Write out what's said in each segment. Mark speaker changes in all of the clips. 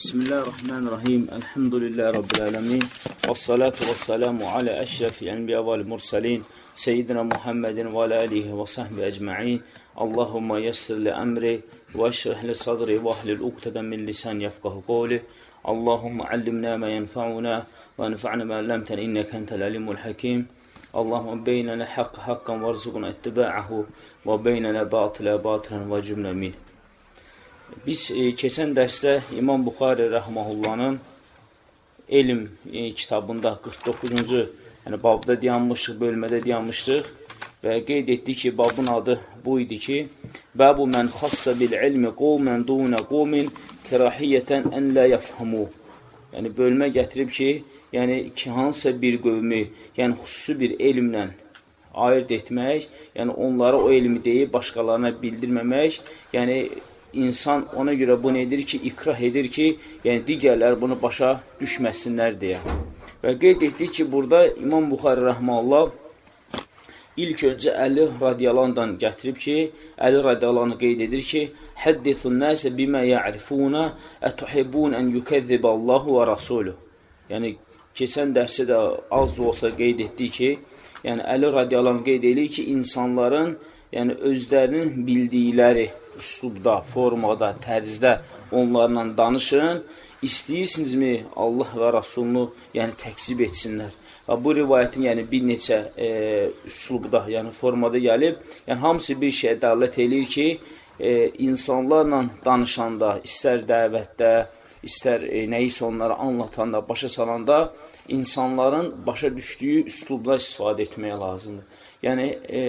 Speaker 1: بسم الله الرحمن الرحيم الحمد لله رب العالمين والصلاة والسلام على أشرف الأنبياء والمرسلين سيدنا محمد وعلى آله وصحبه أجمعين اللهم يسر لأمري واشرح لصدري واهل الأكتب من لسان يفقه قوله اللهم علمنا ما ينفعنا وانفعنا ما علمتنا إنك أنت العليم الحكيم اللهم بيننا حق حقا وارزقنا اتباعه وبيننا باطلا باطلا واجبنا منه Biz e, keçən dərsdə İmam Buxari Rəhməhullahın elm e, kitabında 49-cu yəni babda dayanmışdıq, bölmədə dayanmışdıq və qeyd etdik ki, babın adı bu idi ki, Bəbu mən xassa bil ilmi qovmən dunə qovmin kərahiyyətən ən lə yəfhamu. Yəni, bölmə gətirib ki, yəni ki, hansısa bir qövmü, yəni xüsusi bir elmlə ayırt etmək, yəni onlara o elmi deyib başqalarına bildirməmək, yəni insan ona görə bunu edir ki, ikrah edir ki, yəni digərlər bunu başa düşməsinlər deyə. Və qeyd etdik ki, burada İmam Buxari Rəhmallah ilk öncə Əli radiyalandan gətirib ki, Əli radiyalanı qeyd edir ki, Həddithun nəsə bimə ya'rifuna ətuhibbun ən yukəzzib Allahu və Rasuluh. Yəni, keçən dərsə də az da olsa qeyd etdik ki, yəni Əli radiyalanı qeyd edir ki, insanların yəni özlərinin bildikləri, üslubda, formada, tərzdə onlarla danışın. İstəyirsinizmi Allah və Rasulunu yəni təkzib etsinlər. Və bu rivayətin yəni bir neçə e, üslubda, yəni formada gəlib, yəni hamısı bir şeyə dəlalət eləyir ki, e, insanlarla danışanda, istər dəvətdə, istər e, nəyisə onlara anlatanda, başa salanda insanların başa düşdüyü üslubda istifadə etmək lazımdır. Yəni, e,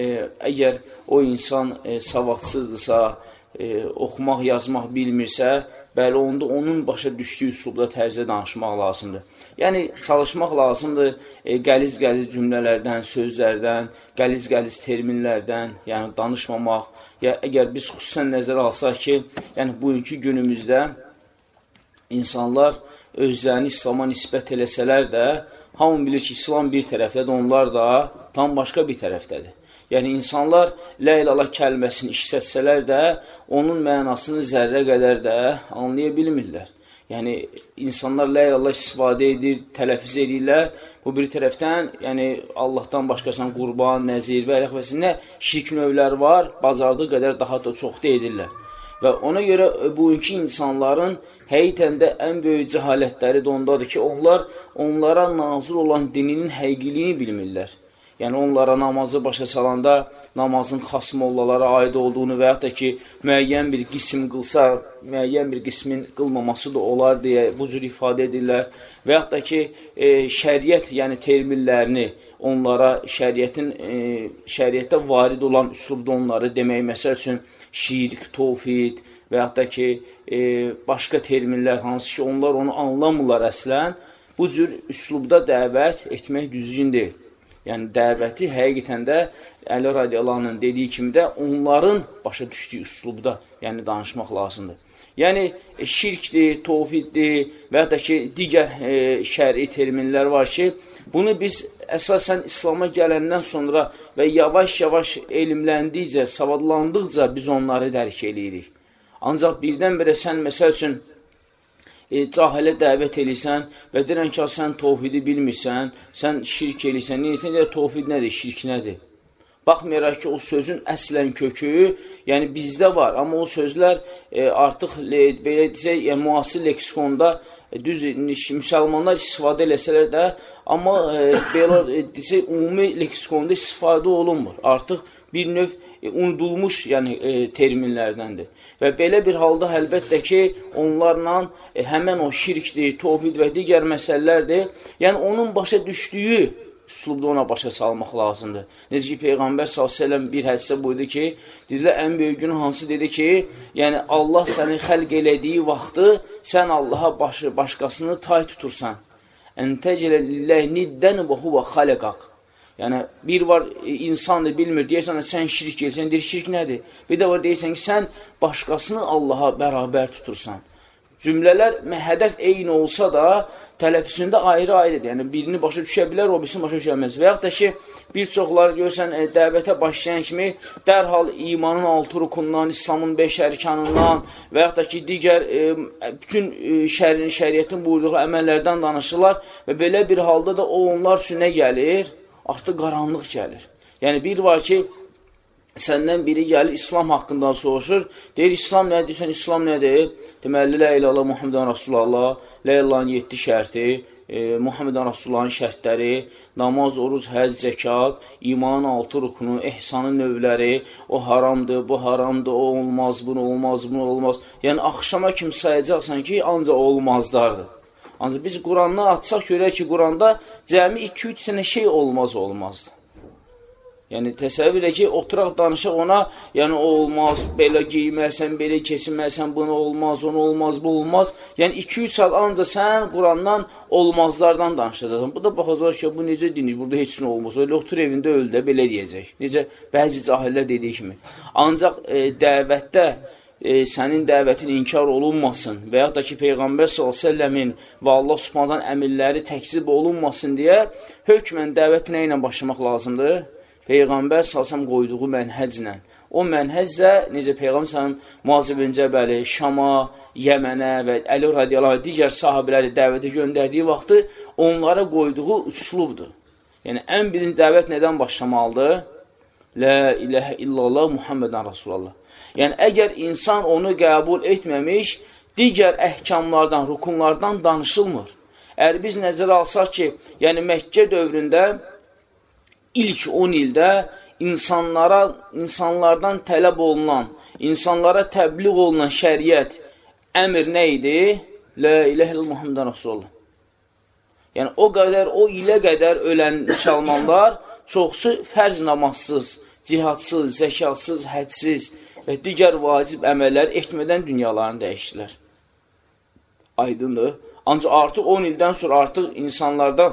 Speaker 1: əgər o insan e, savadsızdırsa, e, oxumaq, yazmaq bilmirsə, bəli, onda onun başa düşdüyü üsulda tərzdə danışmaq lazımdır. Yəni, çalışmaq lazımdır e, qəliz-qəliz cümlələrdən, sözlərdən, qəliz-qəliz terminlərdən, yəni danışmamaq. Ya, əgər biz xüsusən nəzərə alsaq ki, yəni bugünkü günümüzdə insanlar özlərini İslama nisbət eləsələr də, hamı bilir ki, İslam bir tərəfdədir, onlar da tam başqa bir tərəfdədir. Yəni, insanlar lə ilallah kəlməsini işlətsələr də, onun mənasını zərrə qədər də anlaya bilmirlər. Yəni, insanlar lə ilallah istifadə edir, tələfiz edirlər. Bu bir tərəfdən, yəni, Allahdan başqasan qurban, nəzir və ələxvəsi nə şirk növləri var, bacardığı qədər daha da çox da edirlər. Və ona görə bugünkü insanların həqiqətən də ən böyük cəhalətləri də ondadır ki, onlar onlara nazil olan dininin həqiqiliyini bilmirlər yəni onlara namazı başa salanda namazın xas mollalara aid olduğunu və yaxud da ki, müəyyən bir qism qılsa, müəyyən bir qismin qılmaması da olar deyə bu cür ifadə edirlər və yaxud da ki, e, şəriət, yəni terminlərini onlara şəriətin, e, şəriətdə varid olan üslubda onları demək, məsəl üçün, şirk, tovfid və yaxud da ki, e, başqa terminlər hansı ki, onlar onu anlamırlar əslən, bu cür üslubda dəvət etmək düzgün deyil. Yəni, dəvəti həqiqətən də Əli radiyalarının dediyi kimi də onların başa düşdüyü üslubda yəni, danışmaq lazımdır. Yəni, e, şirkdir, tovfiddir və ya da ki, digər e, şəri terminlər var ki, bunu biz əsasən İslama gələndən sonra və yavaş-yavaş elmləndikcə, savadlandıqca biz onları dərk eləyirik. Ancaq birdən-birə sən, məsəl üçün, e, cahilə dəvət eləysən və deyirən ki, sən tovhidi bilmirsən, sən şirk eləysən, niyyətən deyir, tovhid nədir, şirk nədir? Baxmayaraq ki, o sözün əslən kökü, yəni bizdə var, amma o sözlər e, artıq, le, belə deyək, yəni, müasir leksikonda e, düz müsəlmanlar istifadə eləsələr də, amma e, belə e, desək, ümumi leksikonda istifadə olunmur. Artıq bir növ e, unudulmuş yəni, e, terminlərdəndir. Və belə bir halda əlbəttə ki, onlarla e, həmən o şirkdir, tovhid və digər məsələlərdir. Yəni, onun başa düşdüyü üslubda ona başa salmaq lazımdır. Necə ki, Peyğəmbər s.ə.v bir hədisdə buyurdu ki, dedilər, ən böyük günü hansı dedi ki, yəni Allah səni xəlq elədiyi vaxtı sən Allaha başı, başqasını tay tutursan. Əntəcələ lilləh niddən və huvə xaləqaq. Yəni, bir var, e, insandır, bilmir, deyərsən, sən şirk elsən, deyir, şirk nədir? Bir də var, deyirsən ki, sən başqasını Allaha bərabər tutursan. Cümlələr hədəf eyni olsa da, tələffüzündə ayrı-ayrıdır. Yəni, birini başa düşə bilər, o birisini başa düşə bilməz. Və yaxud da ki, bir çoxları görsən, e, dəvətə başlayan kimi dərhal imanın altı rukundan, İslamın beş ərkanından və yaxud da ki, digər e, bütün e, şərin, şəriyyətin buyurduğu əməllərdən danışırlar və belə bir halda da o onlar üçün nə gəlir? Artıq qaranlıq gəlir. Yəni, bir var ki, səndən biri gəlir İslam haqqında soruşur. Deyir, İslam nədir? Sən İslam nədir? Deməli, lə ilə Allah Muhammedən Rasulallah, lə illahın yetdi şərti, e, Muhammedən Rasulullahın şərtləri, namaz, oruz, həz, zəkat, imanın altı rukunu, ehsanın növləri, o haramdır, bu haramdır, o olmaz, bunu olmaz, bunu olmaz. Yəni, axşama kim sayacaqsan ki, ancaq olmazlardır. Ancaq biz Qurandan açsaq görək ki, Quranda cəmi 2-3 sənə şey olmaz olmazdır. Yəni, təsəvvür elə ki, oturaq danışaq ona, yəni, o olmaz, belə giyməsən, belə kesinməsən, bunu olmaz, onu olmaz, bu olmaz. Yəni, 2-3 saat ancaq sən Qurandan olmazlardan danışacaqsan. Bu da baxacaq ki, bu necə dinir, burada heç nə olmaz. Öyle otur evində öl də, belə deyəcək. Necə bəzi cahillər dediyi kimi. Ancaq e, dəvətdə e, sənin dəvətin inkar olunmasın və yaxud da ki, Peyğəmbər s.ə.v-in və Allah subhanadan əmirləri təkzib olunmasın deyə hökmən dəvət nə ilə başlamaq lazımdır? Peyğəmbər salsam qoyduğu mənhəclə. O mənhəclə, necə Peyğəmbər salsam Muazib Cəbəli, Şama, Yəmənə və Əli radiyallahu digər sahabələri dəvətə göndərdiyi vaxtı onlara qoyduğu üslubdur. Yəni, ən birinci dəvət nədən başlamalıdır? Lə iləhə illallah Muhammedən Rasulallah. Yəni, əgər insan onu qəbul etməmiş, digər əhkamlardan, rukunlardan danışılmır. Əgər biz nəzərə alsaq ki, yəni Məkkə dövründə ilk 10 ildə insanlara, insanlardan tələb olunan, insanlara təbliğ olunan şəriət, əmr nə idi? Lə ilə ilə Muhammedən Rasulullah. Yəni, o qədər, o ilə qədər ölən müsəlmanlar çoxsu fərz namazsız, cihadsız, zəkatsız, hədsiz və digər vacib əməllər etmədən dünyalarını dəyişdilər. Aydındır. Ancaq artıq 10 ildən sonra artıq insanlarda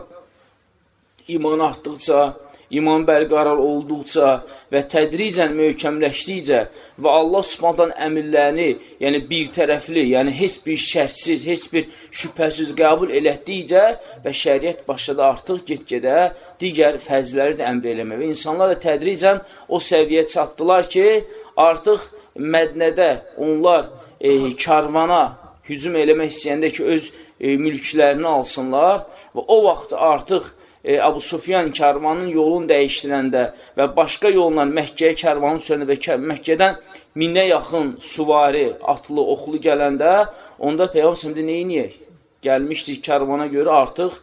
Speaker 1: iman artdıqca, iman bərqərar olduqca və tədricən möhkəmləşdikcə və Allah subhantan əmirlərini, yəni bir tərəfli, yəni heç bir şərtsiz, heç bir şübhəsiz qəbul elətdikcə və şəriət başladı artıq get-gedə digər fəzləri də əmr eləmək. Və insanlar da tədricən o səviyyə çatdılar ki, artıq Mədnədə onlar e, karvana hücum eləmək istəyəndə ki, öz e, mülklərini alsınlar və o vaxt artıq e, Abu Sufyan karvanın yolunu dəyişdirəndə və başqa yolla Məkkəyə karvanın sönə və Məkkədən minə yaxın suvari, atlı, oxlu gələndə, onda Peyğəmbər neyniyək? Gəlmişdik karvana görə artıq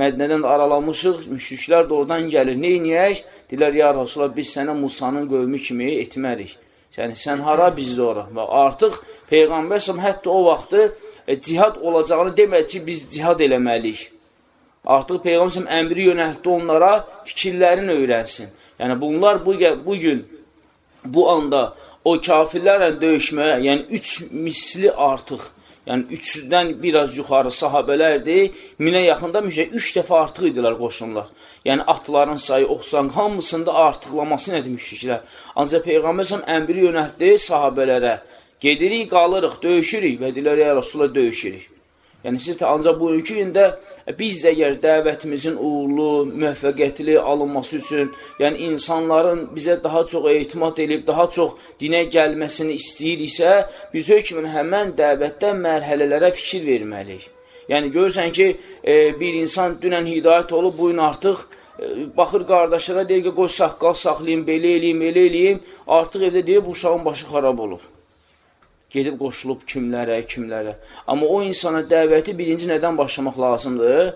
Speaker 1: Mədnədən aralamışıq, müşriklər də oradan gəlir. Neyniyək? Dilər, ya Rasulullah, biz sənə Musanın qövmü kimi etmərik. Yəni, sən hara bizdə ora? Və artıq Peyğəmbər hətta o vaxtı e, cihad olacağını demədi ki, biz cihad eləməliyik. Artıq Peyğəmbər əmri yönəltdi onlara fikirlərini öyrənsin. Yəni bunlar bu, bu gün, bu anda o kafirlərlə döyüşməyə, yəni üç misli artıq, yəni üçdən biraz yuxarı sahabələrdir, minə yaxında müşək, üç dəfə artıq idilər qoşunlar. Yəni atların sayı 90, hamısında artıqlaması nədir müşriklər? Ancaq Peyğəmbər əmri yönəltdi sahabələrə, gedirik, qalırıq, döyüşürük və deyilər, ya Rasulullah döyüşürük. Yəni, siz də ancaq bugünkü gündə biz də əgər dəvətimizin uğurlu, müvəffəqiyyətli alınması üçün, yəni insanların bizə daha çox etimad edib, daha çox dinə gəlməsini istəyiriksə, biz hökmən həmən dəvətdə mərhələlərə fikir verməliyik. Yəni, görürsən ki, e, bir insan dünən hidayət olub, bugün artıq e, baxır qardaşlara, deyir ki, qoy saqqal saxlayayım, belə eləyim, elə eləyim, artıq evdə deyir, bu uşağın başı xarab olur gedib qoşulub kimlərə, kimlərə. Amma o insana dəvəti birinci nədən başlamaq lazımdır?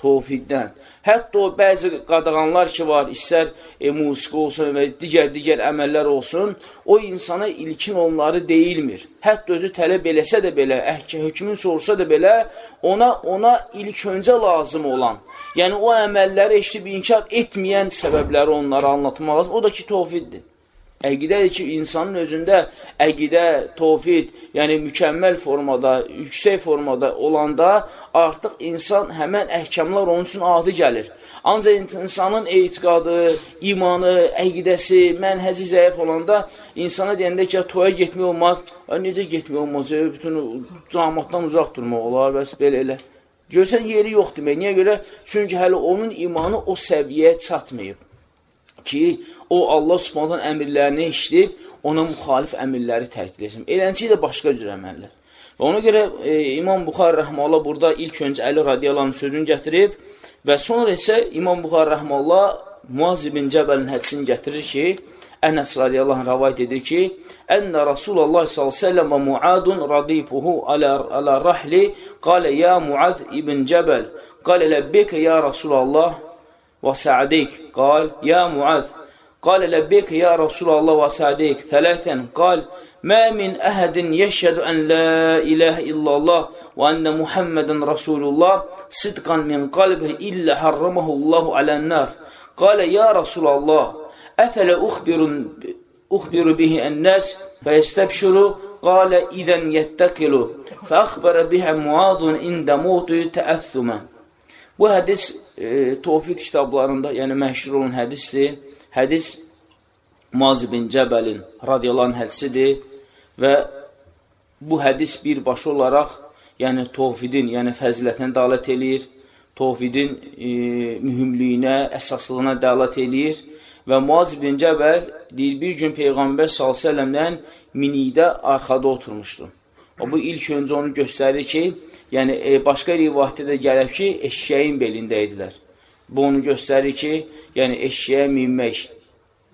Speaker 1: Tovfiddən. Hətta o bəzi qadağanlar ki var, istər e, musiqi olsun və digər-digər əməllər olsun, o insana ilkin onları deyilmir. Hətta özü tələb eləsə də belə, əhkə, hökmün sorsa da belə, ona ona ilk öncə lazım olan, yəni o əməlləri eşitib inkar etməyən səbəbləri onlara anlatmaq lazım. O da ki, tovfiddir. Əqidədir ki, insanın özündə əqidə, tovfid, yəni mükəmməl formada, yüksək formada olanda artıq insan həmən əhkamlar onun üçün adi gəlir. Ancaq insanın etiqadı, imanı, əqidəsi, mənhəzi zəif olanda insana deyəndə ki, toya getmək olmaz, necə getmək olmaz, bütün camatdan uzaq durmaq olar, bəs belə elə. Görsən, yeri yox demək. Niyə görə? Çünki hələ onun imanı o səviyyəyə çatmayıb ki, o Allah subhanədən əmirlərini işləyib, ona müxalif əmirləri tərk edəsin. Eləncə də başqa cür əməllər. Və ona görə e, İmam Buxar Rəhmallah burada ilk öncə Əli radiyalarının sözünü gətirib və sonra isə İmam Buxar Rəhmallah Muaz ibn Cəbəlin hədisini gətirir ki, Ənəs radiyallahu rəvayət edir ki, Ənə Rasulullah s.ə.v və Muadun radifuhu alə, alə rahli qalə ya Muad ibn Cəbəl qalə ləbbəkə ya Rasulallah وسعديك. قال يا معاذ. قال لبيك يا رسول الله وسعديك. ثلاثا قال ما من أحد يشهد أن لا إله إلا الله وأن محمدا رسول الله صدقا من قلبه إلا حرمه الله على النار. قال يا رسول الله أفلا أخبر, أخبر به الناس فيستبشروا قال إذا يتكلوا فأخبر بها معاذ عند موت تأثما Bu hədis e, Tovfid kitablarında, yəni məşhur olan hədisdir. Hədis Muaz bin Cəbəlin radiyalan hədisidir və bu hədis birbaşa olaraq yəni Tovfidin, yəni fəzilətinə dalət eləyir, Tovfidin e, mühümlüyünə, əsaslığına dalət eləyir və Muaz bin Cəbəl deyir, bir gün Peyğəmbər s.ə.vələmdən minikdə arxada oturmuşdu. O, bu ilk öncə onu göstərir ki, Yəni, e, başqa rivayətdə də gəlib ki, eşyəyin belində idilər. Bu onu göstərir ki, yəni eşyəyə minmək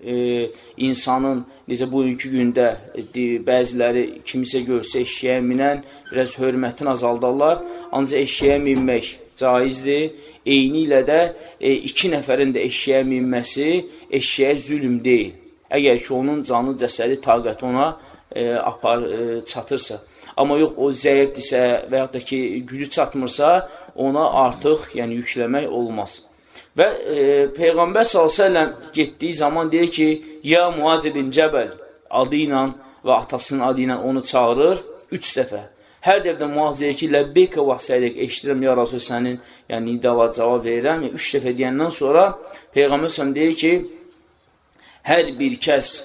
Speaker 1: e, insanın, necə bugünkü gündə e, bəziləri kimisə görsə eşyəyə minən, biraz hörmətini azaldarlar, ancaq eşyəyə minmək caizdir. Eyni ilə də e, iki nəfərin də eşyəyə minməsi eşyəyə zülüm deyil. Əgər ki, onun canı, cəsədi, taqəti ona e, apar, e, çatırsa. Amma yox, o zəifdirsə və yaxud da ki, gücü çatmırsa, ona artıq yəni, yükləmək olmaz. Və e, Peyğəmbər s.ə.v getdiyi zaman deyir ki, Ya Muad ibn Cəbəl adı ilə və atasının adı ilə onu çağırır üç dəfə. Hər dəfə Muaz deyir ki, Ləbbeyka və sədək, eşidirəm, ya Rasul, sənin yəni, nidava cavab verirəm. Üç dəfə deyəndən sonra Peyğəmbər s.ə.v deyir ki, hər bir kəs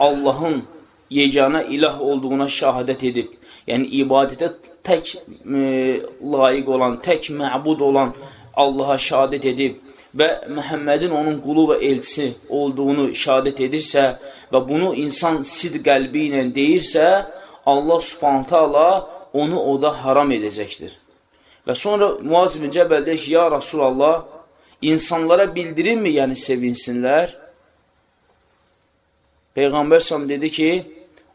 Speaker 1: Allahın yeganə ilah olduğuna şəhadət edib, yəni ibadətə tək e, layiq olan, tək məbud olan Allaha şəhadət edib və Məhəmmədin onun qulu və elçisi olduğunu şəhadət edirsə və bunu insan sid qəlbi ilə deyirsə, Allah subhanətə Allah onu oda haram edəcəkdir. Və sonra Muaz bin Cəbəl deyir ki, ya Rasulallah, insanlara bildirinmi, yəni sevinsinlər? Peyğəmbər səhəm dedi ki,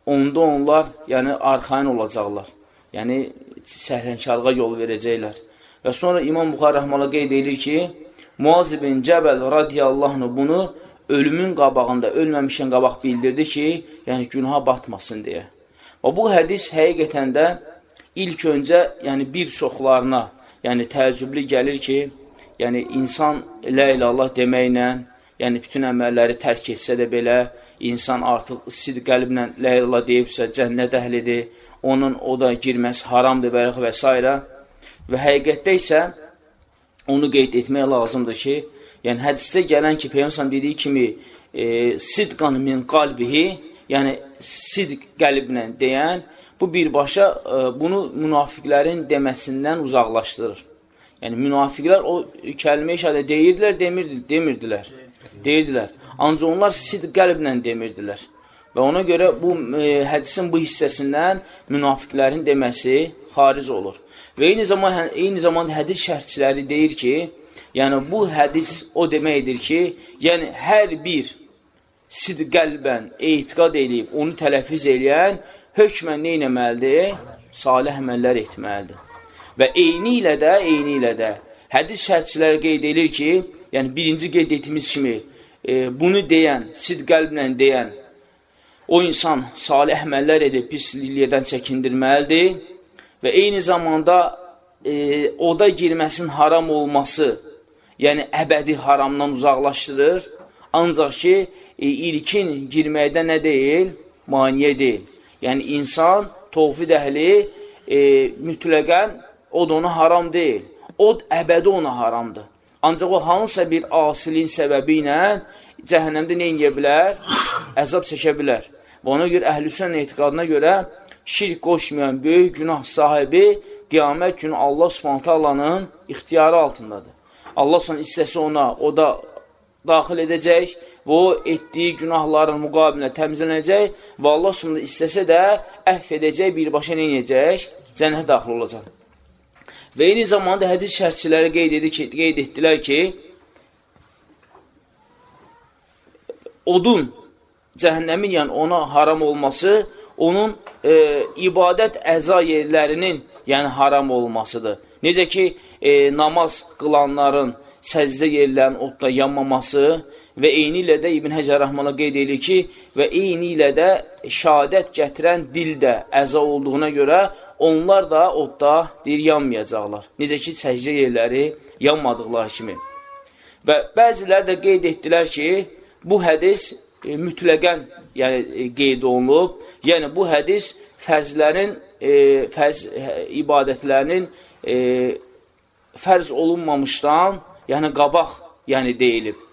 Speaker 1: onda onlar yəni arxain olacaqlar. Yəni səhlənkarlığa yol verəcəklər. Və sonra İmam Buxar rəhmələ qeyd edir ki, Muaz ibn Cəbəl radiyallahu anh bunu ölümün qabağında, ölməmişən qabaq bildirdi ki, yəni günaha batmasın deyə. Və bu hədis həqiqətən də ilk öncə yəni bir çoxlarına yəni təəccüblü gəlir ki, yəni insan lə ilə Allah deməklə, yəni bütün əməlləri tərk etsə də belə, insan artıq sid qəlblə lə ilə deyibsə, cənnət əhlidir, onun o da girməsi haramdır və, və s. Və həqiqətdə isə onu qeyd etmək lazımdır ki, yəni hədisdə gələn ki, Peyyəmsən dediyi kimi e, sidqan min qalbihi, yəni sidq qəlblə deyən, bu birbaşa e, bunu münafiqlərin deməsindən uzaqlaşdırır. Yəni, münafiqlər o kəlmə işadə deyirdilər, demirdi, demirdilər. Deyirdilər. Ancaq onlar sidq qəlblə demirdilər. Və ona görə bu e, hədisin bu hissəsindən münafiqlərin deməsi xaric olur. Və eyni zamanda, hə, eyni zamanda hədis şərhçiləri deyir ki, yəni bu hədis o deməkdir ki, yəni hər bir sidq qəlbən etiqad edib, onu tələfiz eləyən hökmən nə etməlidir? Salih əməllər etməlidir. Və eyni ilə də, eyni ilə də hədis şərhçiləri qeyd edir ki, yəni birinci qeyd etdiyimiz kimi, e, bunu deyən, sid qəlblə deyən, o insan salih əməllər edib pisliklərdən çəkindirməlidir və eyni zamanda e, oda girməsin haram olması, yəni əbədi haramdan uzaqlaşdırır. Ancaq ki, e, ilkin girməkdə nə deyil? Maniyə deyil. Yəni, insan, tovfid əhli e, mütləqən od ona haram deyil. Od əbədi ona haramdır. Ancaq o hansısa bir asiliyin səbəbi ilə cəhənnəmdə nə inyə bilər? Əzab çəkə bilər. Və ona görə əhlüsən etiqadına görə şirk qoşmayan böyük günah sahibi qiyamət günü Allah subhanətə Allah'ın ixtiyarı altındadır. Allah son istəsə ona, o da daxil edəcək və o etdiyi günahların müqabilində təmizlənəcək və Allah sonunda istəsə də əhv edəcək, birbaşa nə edəcək? Cənnət daxil olacaq. Və eyni zamanda hədis şərçiləri qeyd, edir ki, qeyd etdilər ki, odun, cəhənnəmin yəni ona haram olması, onun e, ibadət əza yerlərinin yəni haram olmasıdır. Necə ki, e, namaz qılanların səcdə yerlərin odda yanmaması və eyni ilə də İbn Həcər Rəhmana qeyd edir ki, və eyni ilə də şəhadət gətirən dil də əza olduğuna görə onlar da odda deyir, yanmayacaqlar. Necə ki, səcdə yerləri yanmadıqları kimi. Və bəziləri də qeyd etdilər ki, bu hədis e, mütləqən yəni, e, qeyd olunub. Yəni, bu hədis fərzlərin, e, fərz e, ibadətlərinin e, fərz olunmamışdan yəni qabaq yəni deyilib.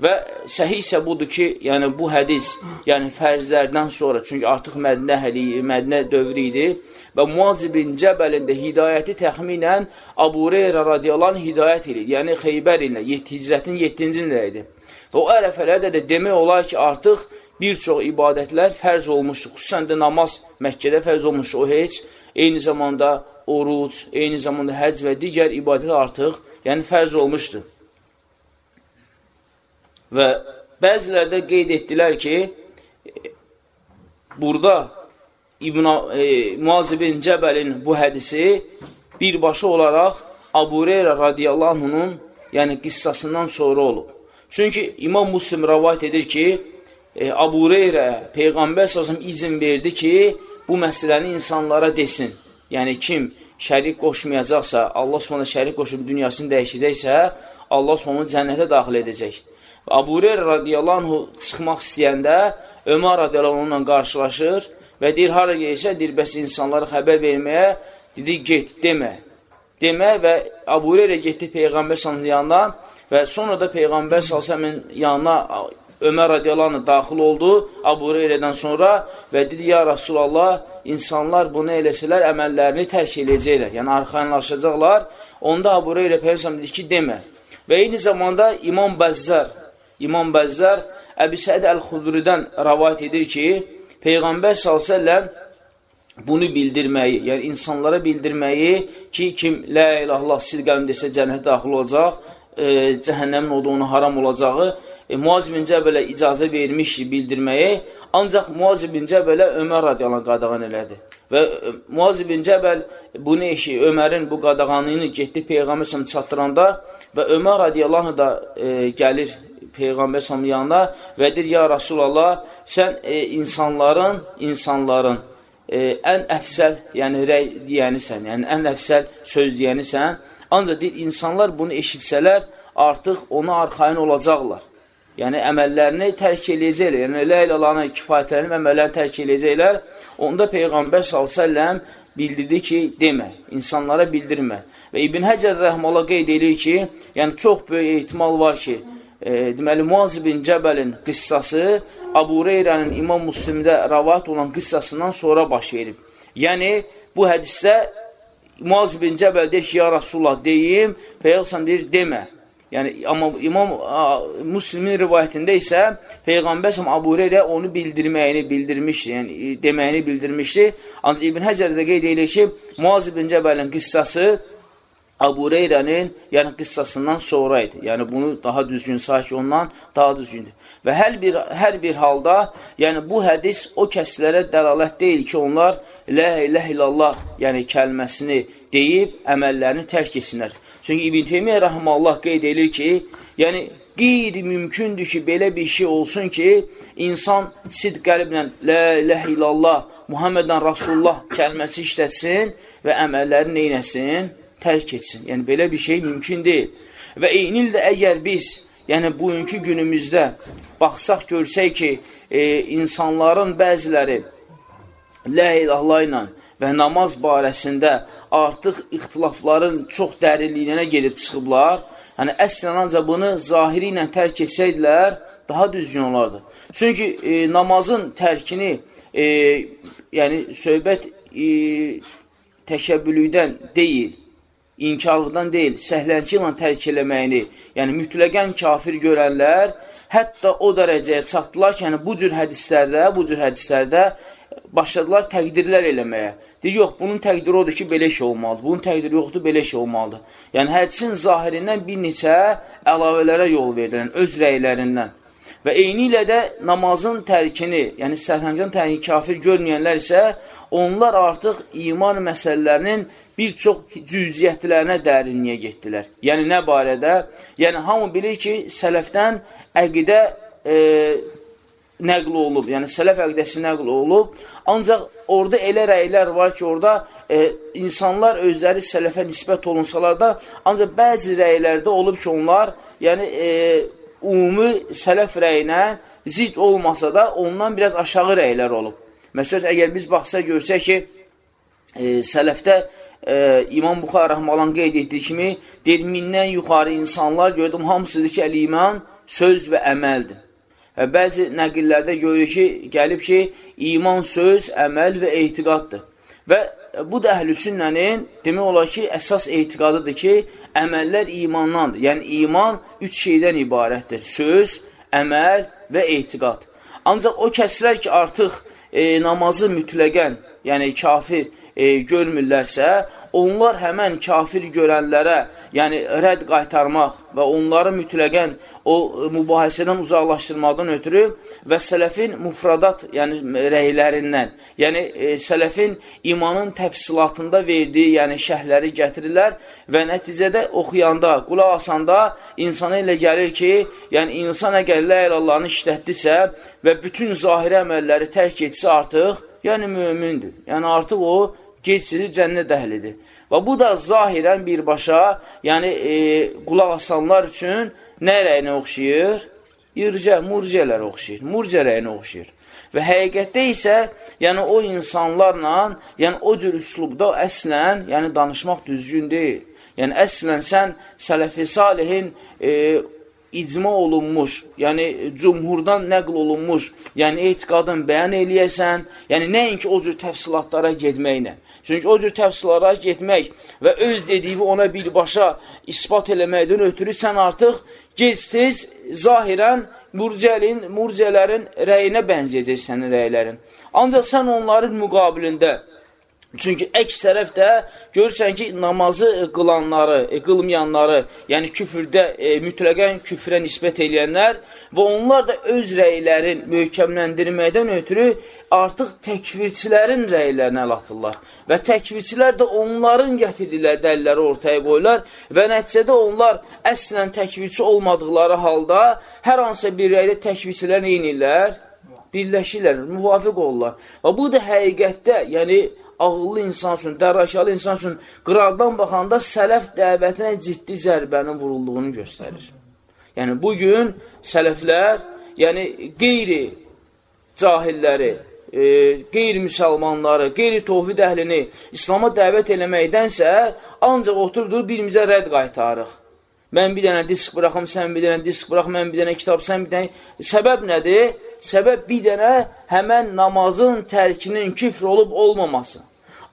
Speaker 1: Və səhih isə budur ki, yəni bu hədis, yəni fərzlərdən sonra, çünki artıq Mədinə həli, Mədinə dövrü idi və Muazibin Cəbəlin də hidayəti təxminən Abu Reyra radiyalan hidayət edir. Yəni Xeybər ilə, hicrətin 7-ci ilə idi. Və o ərəfələrdə də demək olar ki, artıq bir çox ibadətlər fərz olmuşdur. Xüsusən də namaz Məkkədə fərz olmuşdur. O heç eyni zamanda oruc, eyni zamanda həc və digər ibadət artıq, yəni fərz olmuşdur. Və bəzilərdə qeyd etdilər ki, burada İbn e, Muazibin Cəbəlin bu hədisi birbaşa olaraq Abu Reyra radiyallahu anhunun yəni qissasından sonra olub. Çünki İmam Muslim rəvayət edir ki, e, Abu Reyrə Peyğəmbər səsəm izin verdi ki, bu məsələni insanlara desin. Yəni kim şərik qoşmayacaqsa, Allah Subhanahu şərik qoşub dünyasını dəyişəcəksə, Allah Subhanahu cənnətə daxil edəcək. Abu Hurayra radiyallahu anhu çıxmaq istəyəndə Ömər radiyallahu anhu qarşılaşır və deyir, hara gəlsə, deyir, bəs insanlara xəbər verməyə, dedi, get, demə. Demə və Abu Hurayra getdi Peyğəmbər sallallahu yanından və sonra da Peyğəmbər sallallahu yanına Ömər radiyallahu anh daxil oldu Abu Hureyre'dən sonra və dedi, ya Rasulallah, insanlar bunu eləsələr əməllərini tərk eləyəcəklər, yəni arxaynlaşacaqlar. Onda Abu Hureyre Peyğəmbər dedi ki, demə. Və eyni zamanda İmam Bəzzər, İmam Bəzzər Əbi Səid Əl-Xudridən rəvayət edir ki, Peyğəmbər s.ə.v bunu bildirməyi, yəni insanlara bildirməyi ki, kim lə ilahullah silqəlm desə cənnət daxil olacaq, e, cəhənnəmin olduğunu haram olacağı e, Muaz bin Cəbələ icazə vermişdi bildirməyi, ancaq Muaz bin Cəbələ Ömər radiyalan qadağan elədi. Və e, Muaz bin Cəbəl bunu eşi, Ömərin bu qadağanını getdi Peyğəmbər səhəm çatdıranda və Ömər radiyalanı da e, gəlir Peyğəmbər səhəm yanına və deyir, ya Rasulallah, sən e, insanların, insanların e, ən əfsəl, yəni rəy deyənisən, yəni ən əfsəl söz deyənisən, ancaq deyir, insanlar bunu eşitsələr, artıq ona arxayın olacaqlar yəni əməllərini tərk eləyəcəklər, yəni elə ilalana kifayətlənib əməllərini tərk eləyəcəklər, onda Peyğəmbər s.ə.v bildirdi ki, demə, insanlara bildirmə. Və İbn Həcər rəhmələ qeyd edir ki, yəni çox böyük ehtimal var ki, e, deməli, Muaz bin Cəbəlin qıssası Abu Reyrənin İmam Müslimdə rəvat olan qıssasından sonra baş verib. Yəni, bu hədisdə Muaz bin Cəbəl deyir ki, ya Rasulullah deyim, Peyğəmbər deyir, demə. Yəni, amma İmam Müslimin rivayətində isə Peyğəmbər səhəm Abu Hüreyra onu bildirməyini bildirmişdi, yəni deməyini bildirmişdi. Ancaq İbn Həcər də qeyd edir ki, Muaz ibn Cəbəlin qıssası Abu Hüreyrənin yəni qıssasından sonra idi. Yəni bunu daha düzgün sayıq ondan daha düzgündür. Və hər bir hər bir halda, yəni bu hədis o kəslərə dəlalət deyil ki, onlar la ilahe illallah, yəni kəlməsini deyib əməllərini tərk etsinlər. Çünki İbn Teymiyyə rəhməllah qeyd edir ki, yəni qeyri-mümkündür ki, belə bir şey olsun ki, insan sid qəlblə la ilahe illallah, Muhammedən Rasulullah kəlməsi işlətsin və əməlləri neynəsin? Tərk etsin. Yəni, belə bir şey mümkün deyil. Və eyni ildə əgər biz, yəni bugünkü günümüzdə baxsaq görsək ki, e, insanların bəziləri lə ilahla ilə və namaz barəsində artıq ixtilafların çox dərinliyinə gedib çıxıblar. Yəni, əslən ancaq bunu zahiri ilə tərk etsəydilər, daha düzgün olardı. Çünki e, namazın tərkini, e, yəni söhbət e, təkəbbülükdən deyil, inkarlıqdan deyil, səhlənki ilə tərk eləməyini, yəni mütləqən kafir görənlər hətta o dərəcəyə çatdılar ki, yəni bu cür hədislərdə, bu cür hədislərdə başladılar təqdirlər eləməyə. Deyir, yox, bunun təqdiri odur ki, belə şey olmalıdır. Bunun təqdiri yoxdur, belə şey olmalıdır. Yəni, hədisin zahirindən bir neçə əlavələrə yol verilən, öz rəylərindən. Və eyni ilə də namazın tərkini, yəni səhvəngdən tərkini kafir görməyənlər isə onlar artıq iman məsələlərinin bir çox cüziyyətlərinə dərinliyə getdilər. Yəni, nə barədə? Yəni, hamı bilir ki, sələfdən əqidə e, nəql olub, yəni sələf əqidəsi nəql olub, ancaq orada elə rəylər var ki, orada e, insanlar özləri sələfə nisbət olunsalar da, ancaq bəzi rəylərdə olub ki, onlar yəni e, ümumi sələf rəyinə zid olmasa da, ondan biraz aşağı rəylər olub. Məsələn, əgər biz baxsa görsək ki, e, sələfdə e, İmam Buxar Rəhmalan qeyd etdiyi kimi, deyir, mindən yuxarı insanlar gördüm, hamısıdır ki, əl-iman söz və əməldir. Və bəzi nəqillərdə görür ki, gəlib ki, iman söz, əməl və ehtiqaddır. Və bu da əhl-i sünnənin demək olar ki, əsas ehtiqadıdır ki, əməllər imandandır. Yəni, iman üç şeydən ibarətdir. Söz, əməl və ehtiqad. Ancaq o kəslər ki, artıq e, namazı mütləqən, yəni kafir, e, görmürlərsə, onlar həmən kafir görənlərə, yəni rədd qaytarmaq və onları mütləqən o mübahisədən uzaqlaşdırmaqdan ötürü və sələfin mufradat, yəni rəylərindən, yəni e, sələfin imanın təfsilatında verdiyi, yəni şəhləri gətirirlər və nəticədə oxuyanda, qulaq asanda insana elə gəlir ki, yəni insan əgər lə ilallahını işlətdisə və bütün zahiri əməlləri tərk etsə artıq, yəni mömündür. Yəni artıq o geçsizi cənnət əhlidir. Və bu da zahirən birbaşa, yəni e, qulaq asanlar üçün nə rəyinə oxşayır? İrcə, murciələrə oxşayır, murciə rəyinə oxşayır. Və həqiqətdə isə, yəni o insanlarla, yəni o cür üslubda əslən, yəni danışmaq düzgün deyil. Yəni əslən sən sələfi salihin e, icma olunmuş, yəni cumhurdan nəql olunmuş, yəni etiqadın bəyan eləyəsən, yəni nəinki o cür təfsilatlara getməklə. Çünki o cür təfsilatlara getmək və öz dediyi ona birbaşa ispat eləməkdən ötürü sən artıq gec-tez zahirən murcəlin, murcələrin rəyinə bənzəyəcək sənin rəylərin. Ancaq sən onların müqabilində Çünki əks tərəf də görürsən ki, namazı qılanları, e, qılmayanları, yəni küfürdə, e, mütləqən küfrə nisbət eləyənlər və onlar da öz rəylərin möhkəmləndirməkdən ötürü artıq təkvirçilərin rəylərinə əl atırlar. Və təkvirçilər də onların gətirdilər dəlilləri ortaya qoyurlar və nəticədə onlar əslən təkvirçi olmadıqları halda hər hansısa bir rəydə təkvirçilər neynirlər? Birləşirlər, müvafiq olurlar. Və bu da həqiqətdə, yəni ağıllı insan üçün, dərrakalı insan üçün qıraqdan baxanda sələf dəvətinə ciddi zərbənin vurulduğunu göstərir. Yəni, bugün sələflər, yəni qeyri cahilləri, e, qeyri-müsəlmanları, qeyri-tovhid əhlini İslama dəvət eləməkdənsə, ancaq oturdur birimizə rədd qaytarıq. Mən bir dənə disk buraxım, sən bir dənə disk burax, mən bir dənə kitab, sən bir dənə... Səbəb nədir? Səbəb bir dənə həmən namazın tərkinin küfr olub olmaması.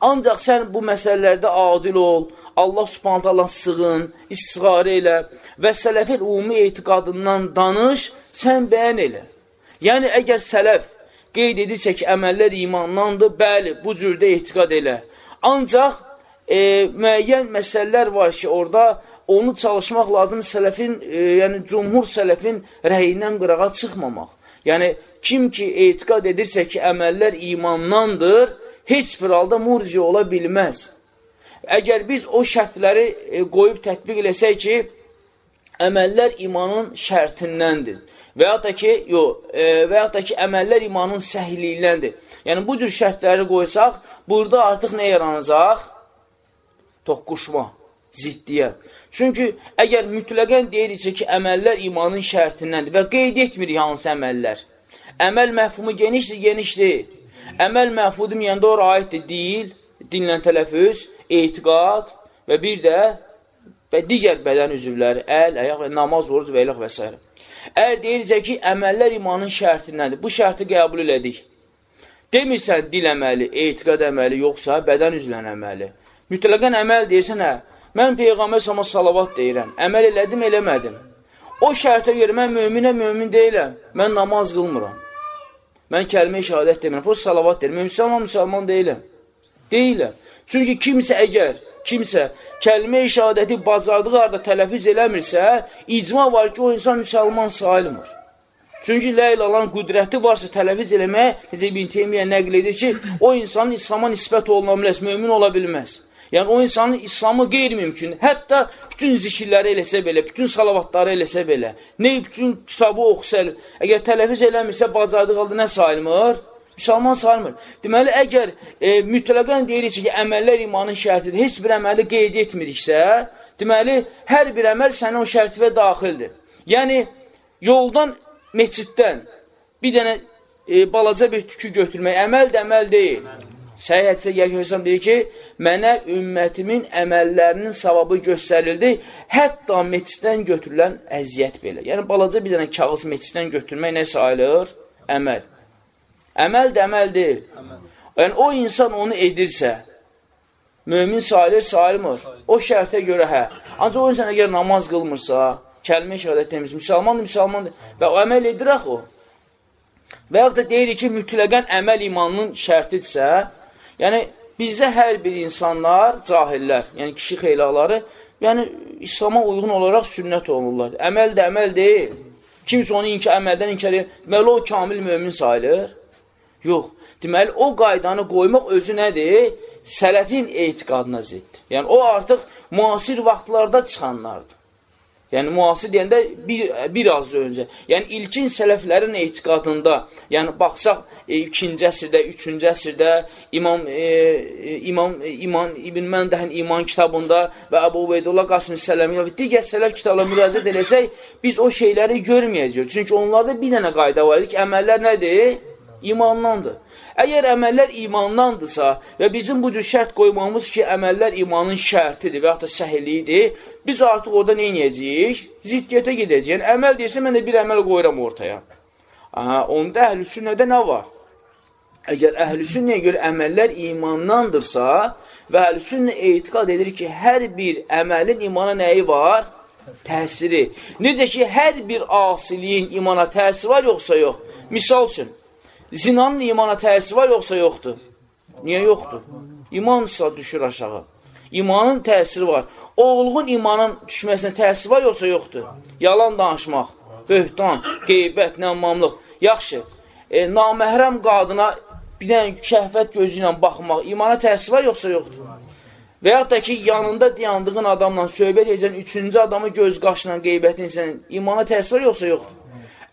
Speaker 1: Ancaq sən bu məsələlərdə adil ol, Allah subhanət Allah sığın, istiqarə elə və sələfin ümumi etiqadından danış, sən bəyan elə. Yəni, əgər sələf qeyd edirsə ki, əməllər imandandır, bəli, bu cürdə etiqad elə. Ancaq e, müəyyən məsələlər var ki, orada onu çalışmaq lazım sələfin, e, yəni cumhur sələfin rəyindən qırağa çıxmamaq. Yəni, kim ki etiqad edirsə ki, əməllər imandandır, heç bir halda murci ola bilməz. Əgər biz o şərtləri e, qoyub tətbiq eləsək ki, əməllər imanın şərtindəndir və ya da ki, yox, e, və ya da ki, əməllər imanın səhliyindəndir. Yəni, bu cür şərtləri qoysaq, burada artıq nə yaranacaq? Toqquşma. Ziddiyyət. Çünki əgər mütləqən deyiriksə ki, əməllər imanın şərtindəndir və qeyd etmirik hansı əməllər. Əməl məhfumu genişdir, geniş deyil. Əməl məhfudu miyəndə ora aiddir, deyil, dinlən tələfüz, etiqad və bir də və digər bədən üzvləri, əl, əyaq və namaz, oruc və eləq və s. Əgər deyircə ki, əməllər imanın şərtindəndir, bu şərti qəbul elədik. Demirsən dil əməli, etiqad əməli, yoxsa bədən üzvlən əməli. Mütləqən əməl deyirsən, hə, mən Peyğəmbər sama salavat deyirəm, əməl elədim, eləmədim. O şərtə görə mən möminə mömin deyiləm, mən namaz qılmıram. Mən kəlmə-i şəhadət demirəm, o salavat deyirəm, müsəlman, müsəlman deyiləm. Deyiləm. Çünki kimsə əgər kimsə kəlmə-i şəhadəti bazardığı arada tələfiz eləmirsə, icma var ki, o insan müsəlman sayılmır. Çünki lə ilallah qüdrəti varsa tələfiz eləməyə, necə İbn Teymiyyə nəql edir ki, o insanın İslama nisbət oluna bilməz, mömin ola bilməz. Yəni, o insanın İslamı qeyri-mümkün. Hətta bütün zikirləri eləsə belə, bütün salavatları eləsə belə, nə bütün kitabı oxusa, əgər tələfiz eləmirsə, bacardığı halda nə sayılmır? Müsəlman sayılmır. Deməli, əgər e, mütləqən deyirik ki, əməllər imanın şərtidir, heç bir əməli qeyd etmiriksə, deməli, hər bir əməl sənin o şərtifə daxildir. Yəni, yoldan, meçiddən bir dənə e, balaca bir tükü götürmək əməl də əməl deyil. Səhih hədisə Yəhəsən deyir ki, mənə ümmətimin əməllərinin savabı göstərildi, hətta meçiddən götürülən əziyyət belə. Yəni, balaca bir dənə kağız meçiddən götürmək nə sayılır? Əməl. Əməl də əməl deyil. Əməl. Yəni, o insan onu edirsə, mömin sayılır, sayılmır. O şərtə görə hə. Ancaq o insan əgər namaz qılmırsa, kəlmə şəhadət temiz, müsəlmandır, müsəlmandır və o əməl edir axı. Və yaxud da deyirik ki, mütləqən əməl imanının şərtidirsə, yəni bizdə hər bir insanlar, cahillər, yəni kişi xeylaları, yəni İslama uyğun olaraq sünnət olunurlar. Əməl də əməl deyil. Kimsə onu inkar, əməldən inkar edir, deməli o kamil mömin sayılır. Yox. Deməli, o qaydanı qoymaq özü nədir? Sələfin etiqadına ziddir. Yəni, o artıq müasir vaxtlarda çıxanlardır. Yəni, müasir deyəndə bir, bir az öncə. Yəni, ilkin sələflərin etiqadında, yəni, baxsaq, e, ikinci əsrdə, üçüncü əsrdə İmam, e, e İmam, e, İman İbn Məndəhin İman kitabında və Əbu Ubeydullah Qasım Sələmi və digər sələf kitabına müraciət eləsək, biz o şeyləri görməyəcəyik. Çünki onlarda bir dənə qayda var idi ki, əməllər nədir? İmandandır. Əgər əməllər imandandırsa və bizim bu cür şərt qoymamız ki, əməllər imanın şərtidir və yaxud da səhilidir, biz artıq orada nə inəyəcəyik? Ziddiyyətə gedəcəyik. Yəni, əməl deyirsə, mən də bir əməl qoyuram ortaya. Aha, onda əhl-i sünnədə nə var? Əgər əhl-i sünnəyə görə əməllər imandandırsa və əhl-i sünnə etiqad edir ki, hər bir əməlin imana nəyi var? Təsiri. Necə ki, hər bir asiliyin imana təsiri var, yoxsa yox? Misal üçün, Zinanın imana təsiri var, yoxsa yoxdur? Niyə yoxdur? İmansa düşür aşağı. İmanın təsiri var. Oğluğun imanın düşməsinə təsiri var, yoxsa yoxdur? Yalan danışmaq, böhtan, qeybət, nəmmamlıq. Yaxşı, e, naməhrəm qadına bir dənə şəhvət gözü ilə baxmaq, imana təsiri var, yoxsa yoxdur? Və yaxud da ki, yanında dayandığın adamla söhbət edəcən üçüncü adamı göz qaşla qeybətin sən, imana təsiri var, yoxsa yoxdur?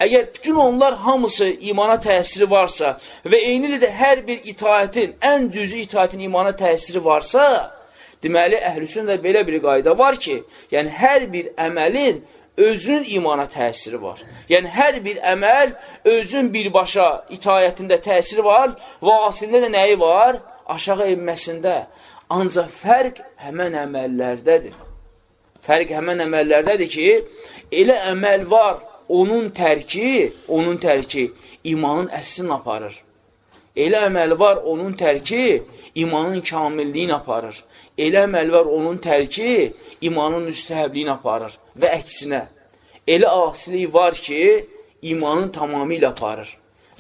Speaker 1: Əgər bütün onlar hamısı imana təsiri varsa və eynilə də hər bir itaətin, ən cüzü itaətin imana təsiri varsa, deməli, əhlüsün də belə bir qayda var ki, yəni hər bir əməlin özünün imana təsiri var. Yəni, hər bir əməl özün birbaşa itayətində təsiri var və aslında da nəyi var? Aşağı inməsində. Ancaq fərq həmən əməllərdədir. Fərq həmən əməllərdədir ki, elə əməl var, onun tərki, onun tərki imanın əslini aparır. Elə əməl var onun tərki imanın kamilliyini aparır. Elə əməl var onun tərki imanın müstəhəbliyini aparır və əksinə. Elə asilik var ki, imanın tamamilə aparır.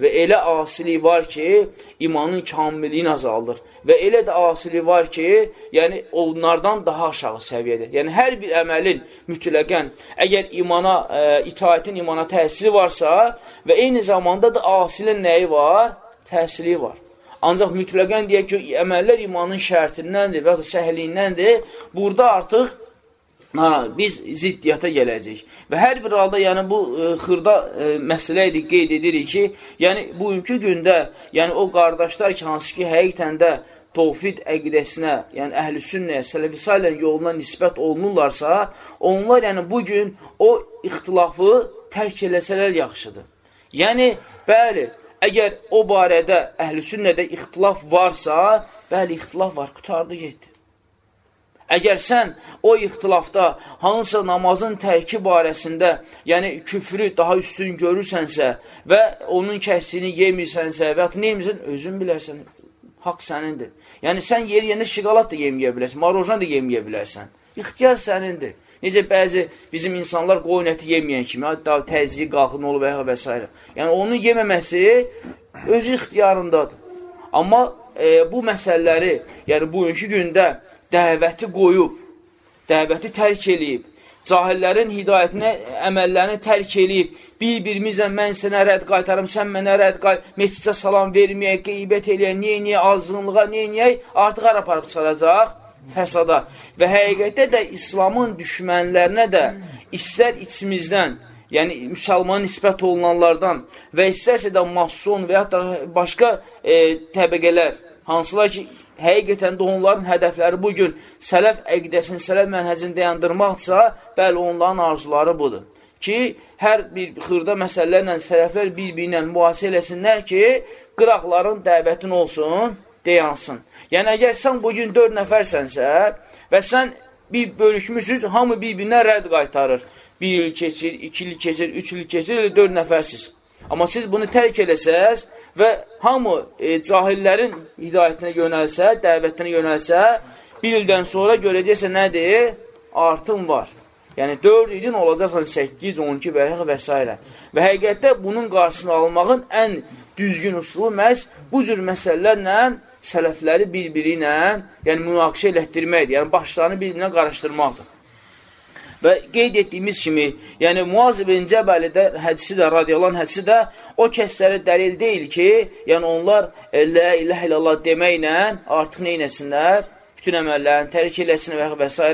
Speaker 1: Və elə asilik var ki, imanın kamilliyini azaldır. Və elə də asilik var ki, yəni onlardan daha aşağı səviyyədə. Yəni hər bir əməlin mütləqən, əgər imana, ə, e, itaətin imana təsiri varsa və eyni zamanda da asilin nəyi var? Təsiri var. Ancaq mütləqən deyək ki, əməllər imanın şərtindəndir və ya səhliyindəndir. Burada artıq biz ziddiyyata gələcəyik. Və hər bir halda, yəni bu e, xırda e, məsələ idi, qeyd edirik ki, yəni bugünkü gündə, yəni o qardaşlar ki, hansı ki, həqiqətən də tovfid əqidəsinə, yəni əhl-i sünnəyə, sələfi salən yoluna nisbət olunurlarsa, onlar yəni bugün o ixtilafı tərk eləsələr yaxşıdır. Yəni, bəli, əgər o barədə əhl-i sünnədə ixtilaf varsa, bəli, ixtilaf var, qutardı getdi. Əgər sən o ixtilafda hansısa namazın tərki barəsində, yəni küfrü daha üstün görürsənsə və onun kəsdiyini yemirsənsə və ya neymirsən, özün bilərsən, haqq sənindir. Yəni, sən yeri yerinə şiqalat da yeməyə bilərsən, marojan da yeməyə bilərsən. İxtiyar sənindir. Necə bəzi bizim insanlar qoyun əti yeməyən kimi, hatta təzyiq qalxın olur və, və s. Yəni, onun yeməməsi özü ixtiyarındadır. Amma e, bu məsələləri, yəni bugünkü gündə dəvəti qoyub, dəvəti tərk eləyib, cahillərin hidayətinə, əməllərini tərk eləyib, bir-birimizlə mən sənə rədd qaytarım, sən mənə rədd qaytar, meçidə salam verməyək, qeybət eləyək, niyə, niyə, azınlığa, niyə, niyə, artıq hara aparıb çıxaracaq? Fəsada. Və həqiqətdə də İslamın düşmənlərinə də istər içimizdən, yəni müsəlman nisbət olunanlardan və istərsə də mason və yaxud da başqa e, təbəqələr, hansılar ki, həqiqətən də onların hədəfləri bugün sələf əqidəsini, sələf mənhəzini dayandırmaqdırsa, bəli, onların arzuları budur. Ki, hər bir xırda məsələlərlə sələflər bir-birinə mübahisə eləsinlər ki, qıraqların dəvətin olsun, deyansın. Yəni, əgər sən bugün dörd nəfərsənsə və sən bir bölüşmüsünüz, hamı bir-birinə rədd qaytarır. Bir il keçir, iki il keçir, üç il keçir, dörd nəfərsiz. Amma siz bunu tərk eləsəz və hamı e, cahillərin hidayətinə yönəlsə, dəvətinə yönəlsə, bir ildən sonra görəcəksə nədir? Artım var. Yəni 4 ilin olacaqsan 8, 12 və, və s. Və həqiqətdə bunun qarşısını almağın ən düzgün usulu məhz bu cür məsələlərlə sələfləri bir-biri ilə, yəni münaqişə elətdirməkdir. Yəni başlarını bir-birinə qarışdırmaqdır. Və qeyd etdiyimiz kimi, yəni Muaz ibn Cəbəlidə hədisi də, radiyalan hədisi də o kəslərə dəlil deyil ki, yəni onlar e, Lə iləh illallah deməklə artıq neynəsinlər? Bütün əməllərini tərk eləsinlər və s.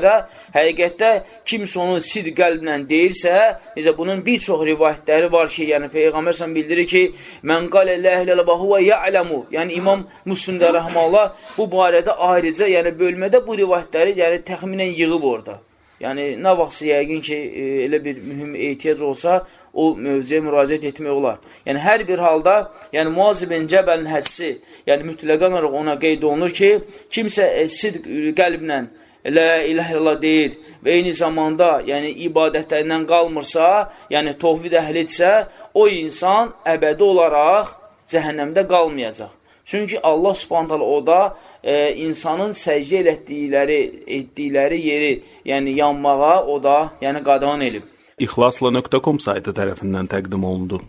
Speaker 1: Həqiqətdə kimsə onu sid qəlblə deyirsə, necə bunun bir çox rivayətləri var ki, yəni Peyğəmbər sən bildirir ki, mən qalə Lə illallah və huvə ya'ləmu, yəni İmam Müslimdə rəhməllah bu barədə ayrıca, yəni bölmədə bu rivayətləri yəni təxminən yığıb orada. Yəni, nə vaxtsa yəqin ki, e, elə bir mühüm ehtiyac olsa, o mövzuya müraciət etmək olar. Yəni, hər bir halda, yəni Muaz ibn Cəbəlin hədisi, yəni mütləqən olaraq ona qeyd olunur ki, kimsə e, sidq qəlblə Lə iləh illallah deyir və eyni zamanda, yəni ibadətlərindən qalmırsa, yəni tovhid əhlidirsə, o insan əbədi olaraq cəhənnəmdə qalmayacaq. Çünki Allah subhanətələ o da e, insanın səcdə elətdikləri, etdikləri yeri, yəni yanmağa o da yəni qadağan elib.
Speaker 2: İxlasla.com saytı tərəfindən təqdim olundu.